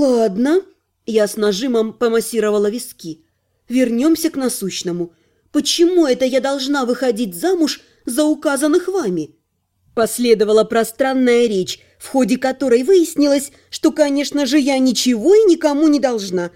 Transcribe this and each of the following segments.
«Ладно», – я с нажимом помассировала виски. «Вернемся к насущному. Почему это я должна выходить замуж за указанных вами?» Последовала пространная речь, в ходе которой выяснилось, что, конечно же, я ничего и никому не должна.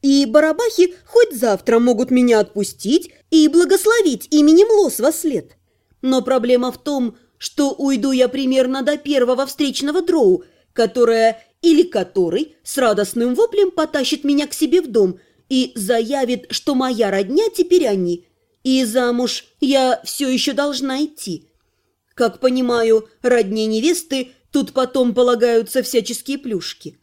И барабахи хоть завтра могут меня отпустить и благословить именем Лос во след. Но проблема в том, что уйду я примерно до первого встречного дроу, которая или который с радостным воплем потащит меня к себе в дом и заявит, что моя родня теперь они, и замуж я все еще должна идти. Как понимаю, родне невесты тут потом полагаются всяческие плюшки.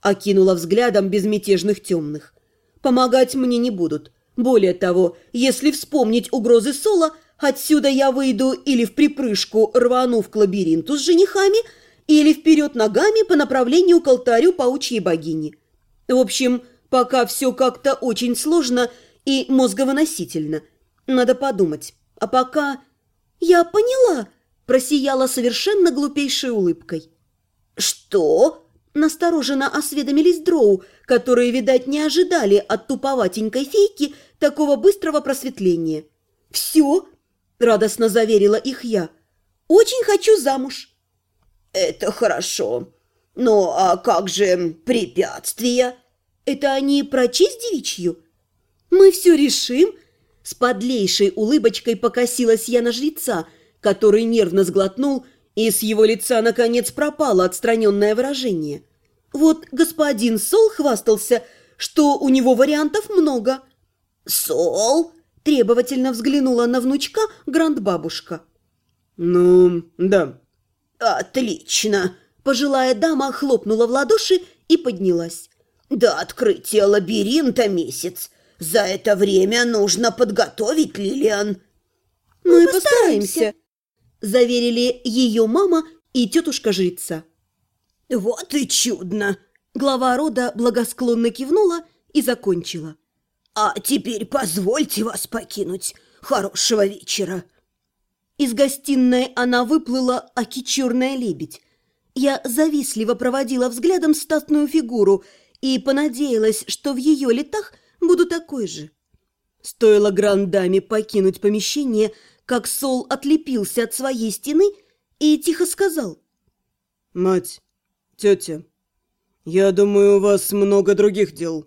Окинула взглядом безмятежных темных. Помогать мне не будут. Более того, если вспомнить угрозы Сола, отсюда я выйду или в припрыжку рвану к лабиринту с женихами – или вперед ногами по направлению к алтарю паучьей богини. В общем, пока все как-то очень сложно и мозговыносительно. Надо подумать. А пока... Я поняла, просияла совершенно глупейшей улыбкой. Что? Настороженно осведомились дроу, которые, видать, не ожидали от туповатенькой фейки такого быстрого просветления. «Все!» – радостно заверила их я. «Очень хочу замуж!» «Это хорошо. Но а как же препятствия?» «Это они про честь девичью?» «Мы все решим». С подлейшей улыбочкой покосилась я на жреца, который нервно сглотнул, и с его лица, наконец, пропало отстраненное выражение. Вот господин Сол хвастался, что у него вариантов много. «Сол?» – требовательно взглянула на внучка грандбабушка. «Ну, да», «Отлично!» Пожилая дама хлопнула в ладоши и поднялась. «До открытия лабиринта месяц. За это время нужно подготовить Лилиан». «Мы, Мы постараемся», – заверили ее мама и тетушка жрица. «Вот и чудно!» Глава рода благосклонно кивнула и закончила. «А теперь позвольте вас покинуть. Хорошего вечера!» Из гостиной она выплыла, аки черная лебедь. Я завистливо проводила взглядом статную фигуру и понадеялась, что в ее летах буду такой же. Стоило грандаме покинуть помещение, как Сол отлепился от своей стены и тихо сказал. «Мать, тетя, я думаю, у вас много других дел».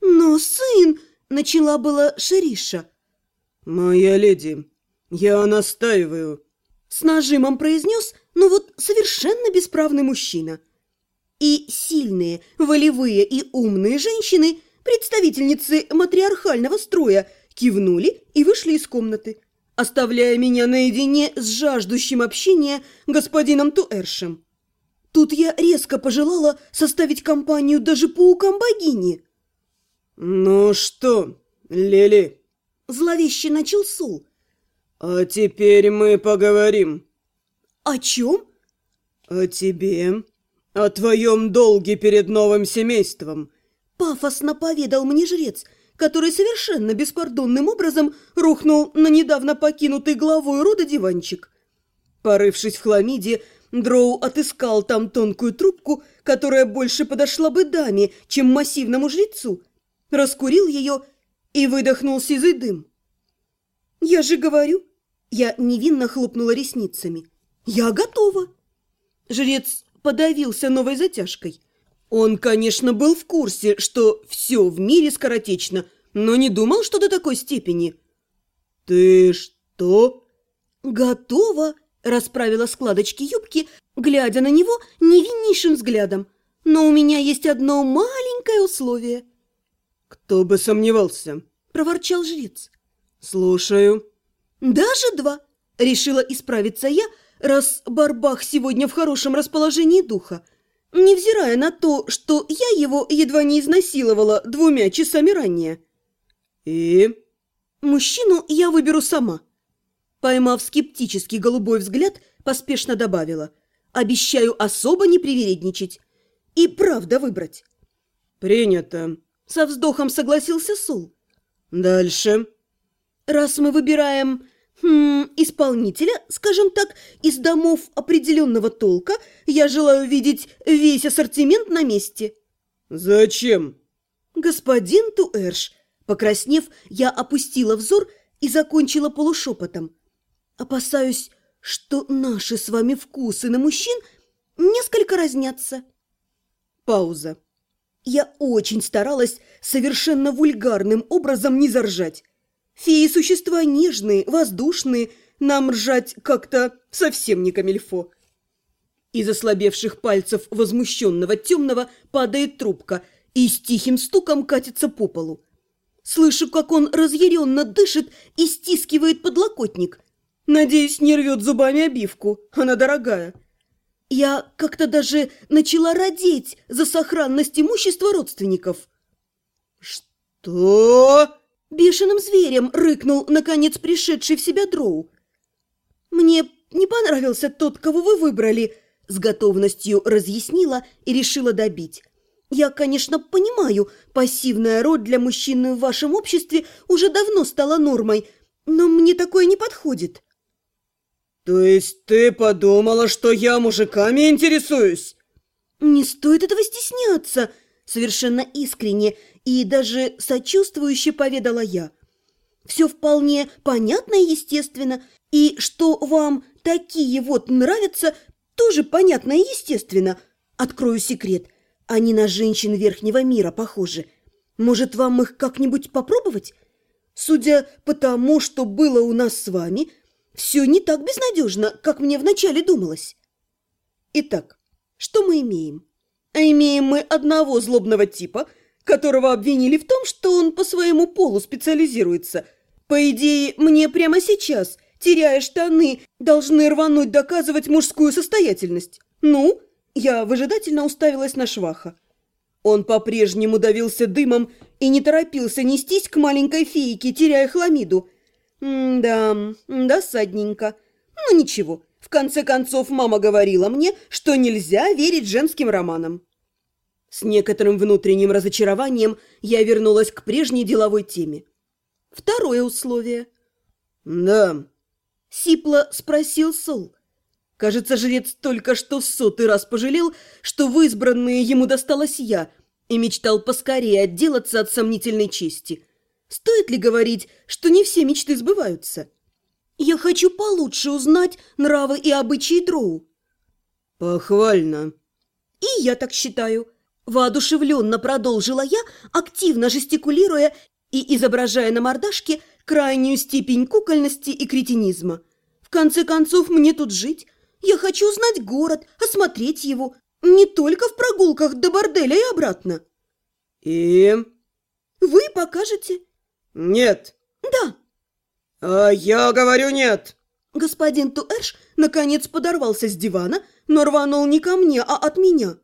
«Но, сын!» — начала была Шериша. «Моя леди, «Я настаиваю», – с нажимом произнес, но вот совершенно бесправный мужчина. И сильные, волевые и умные женщины, представительницы матриархального строя, кивнули и вышли из комнаты, оставляя меня наедине с жаждущим общения господином Туэршем. Тут я резко пожелала составить компанию даже паукам богини. «Ну что, Лили?» Зловеще начал Сул, «А теперь мы поговорим». «О чем?» «О тебе, о твоем долге перед новым семейством», пафосно поведал мне жрец, который совершенно беспардонным образом рухнул на недавно покинутый главой рода диванчик. Порывшись в хламиде, Дроу отыскал там тонкую трубку, которая больше подошла бы даме, чем массивному жрецу, раскурил ее и выдохнул сизый дым. «Я же говорю, я невинно хлопнула ресницами. «Я готова!» Жрец подавился новой затяжкой. Он, конечно, был в курсе, что все в мире скоротечно, но не думал, что до такой степени. «Ты что?» «Готова!» – расправила складочки юбки, глядя на него невиннейшим взглядом. «Но у меня есть одно маленькое условие». «Кто бы сомневался!» – проворчал жрец. «Слушаю». «Даже два!» – решила исправиться я, раз Барбах сегодня в хорошем расположении духа. Невзирая на то, что я его едва не изнасиловала двумя часами ранее. «И?» «Мужчину я выберу сама». Поймав скептический голубой взгляд, поспешно добавила. «Обещаю особо не привередничать. И правда выбрать». «Принято», – со вздохом согласился Сул. «Дальше». Раз мы выбираем хм, исполнителя, скажем так, из домов определенного толка, я желаю видеть весь ассортимент на месте. Зачем? Господин Туэрш, покраснев, я опустила взор и закончила полушепотом. Опасаюсь, что наши с вами вкусы на мужчин несколько разнятся. Пауза. Я очень старалась совершенно вульгарным образом не заржать. Феи – существа нежные, воздушные, нам ржать как-то совсем не камильфо. Из ослабевших пальцев возмущенного темного падает трубка и с тихим стуком катится по полу. Слышу, как он разъяренно дышит и стискивает подлокотник. Надеюсь, не рвет зубами обивку, она дорогая. Я как-то даже начала родить за сохранность имущества родственников. «Что?» Бешеным зверем рыкнул, наконец, пришедший в себя дроу. «Мне не понравился тот, кого вы выбрали», с готовностью разъяснила и решила добить. «Я, конечно, понимаю, пассивная роль для мужчины в вашем обществе уже давно стала нормой, но мне такое не подходит». «То есть ты подумала, что я мужиками интересуюсь?» «Не стоит этого стесняться», совершенно искренне и даже сочувствующе поведала я. «Все вполне понятно и естественно, и что вам такие вот нравятся, тоже понятно и естественно. Открою секрет, они на женщин верхнего мира похожи. Может, вам их как-нибудь попробовать? Судя по тому, что было у нас с вами, все не так безнадежно, как мне вначале думалось. Итак, что мы имеем? А имеем мы одного злобного типа, которого обвинили в том, что он по своему полу специализируется. По идее, мне прямо сейчас, теряя штаны, должны рвануть доказывать мужскую состоятельность. Ну, я выжидательно уставилась на шваха. Он по-прежнему давился дымом и не торопился нестись к маленькой фейке, теряя хламиду. М-да, досадненько. Ну ничего, в конце концов мама говорила мне, что нельзя верить женским романам. С некоторым внутренним разочарованием я вернулась к прежней деловой теме. Второе условие. «Да». Сипло спросил Сол. Кажется, жрец только что в сотый раз пожалел, что в избранные ему досталась я, и мечтал поскорее отделаться от сомнительной чести. Стоит ли говорить, что не все мечты сбываются? Я хочу получше узнать нравы и обычаи дроу. Похвально. И я так считаю. Воодушевленно продолжила я, активно жестикулируя и изображая на мордашке крайнюю степень кукольности и кретинизма. В конце концов, мне тут жить. Я хочу узнать город, осмотреть его. Не только в прогулках до борделя и обратно. И? Вы покажете? Нет. Да. А я говорю нет. Господин Туэш наконец подорвался с дивана, но рванул не ко мне, а от меня.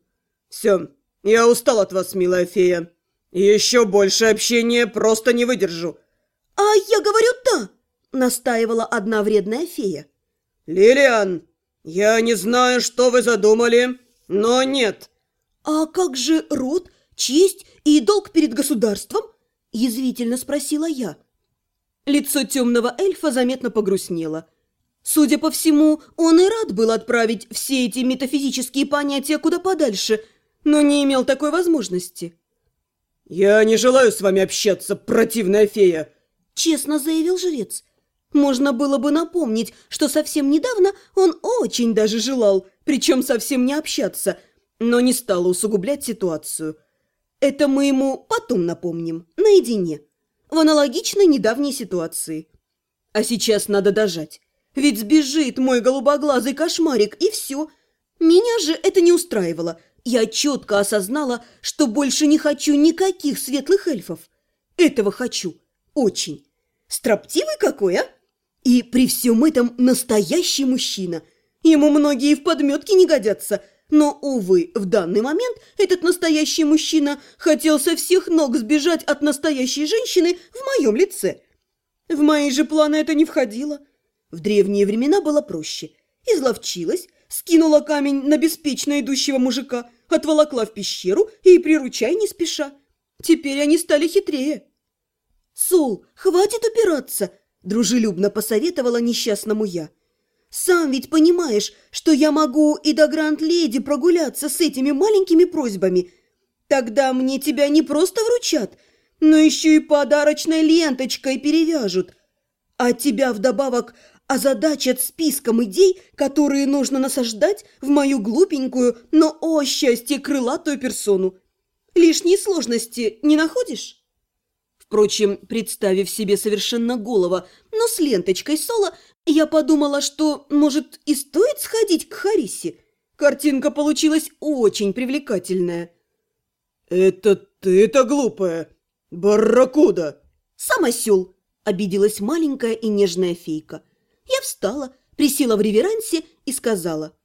Все, я устал от вас, милая фея. Еще больше общения просто не выдержу. А я говорю «да», настаивала одна вредная фея. Лилиан, я не знаю, что вы задумали, но нет. А как же род, честь и долг перед государством? Язвительно спросила я. Лицо темного эльфа заметно погрустнело. Судя по всему, он и рад был отправить все эти метафизические понятия куда подальше – но не имел такой возможности. «Я не желаю с вами общаться, противная фея!» Честно заявил жрец. Можно было бы напомнить, что совсем недавно он очень даже желал, причем совсем не общаться, но не стал усугублять ситуацию. Это мы ему потом напомним, наедине, в аналогичной недавней ситуации. А сейчас надо дожать, ведь сбежит мой голубоглазый кошмарик, и все. Меня же это не устраивало – я четко осознала, что больше не хочу никаких светлых эльфов. Этого хочу. Очень. Строптивый какой, а? И при всем этом настоящий мужчина. Ему многие в подметке не годятся. Но, увы, в данный момент этот настоящий мужчина хотел со всех ног сбежать от настоящей женщины в моем лице. В мои же планы это не входило. В древние времена было проще. Изловчилась, скинула камень на беспечно идущего мужика, отволокла в пещеру и приручай не спеша. Теперь они стали хитрее. «Сол, хватит упираться!» – дружелюбно посоветовала несчастному я. «Сам ведь понимаешь, что я могу и до Гранд-Леди прогуляться с этими маленькими просьбами. Тогда мне тебя не просто вручат, но еще и подарочной ленточкой перевяжут. А тебя вдобавок озадачат списком идей, которые нужно насаждать в мою глупенькую, но, о счастье, крылатую персону. Лишние сложности не находишь? Впрочем, представив себе совершенно голого, но с ленточкой соло, я подумала, что, может, и стоит сходить к Харисе. Картинка получилась очень привлекательная. «Это ты-то глупая! Барракуда!» «Самосел!» – обиделась маленькая и нежная фейка. Я встала, присела в реверансе и сказала.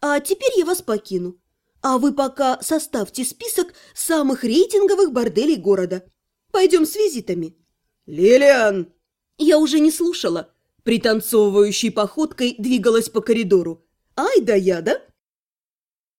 «А теперь я вас покину. А вы пока составьте список самых рейтинговых борделей города. Пойдем с визитами». «Лилиан!» Я уже не слушала. Пританцовывающей походкой двигалась по коридору. «Ай да я, да?»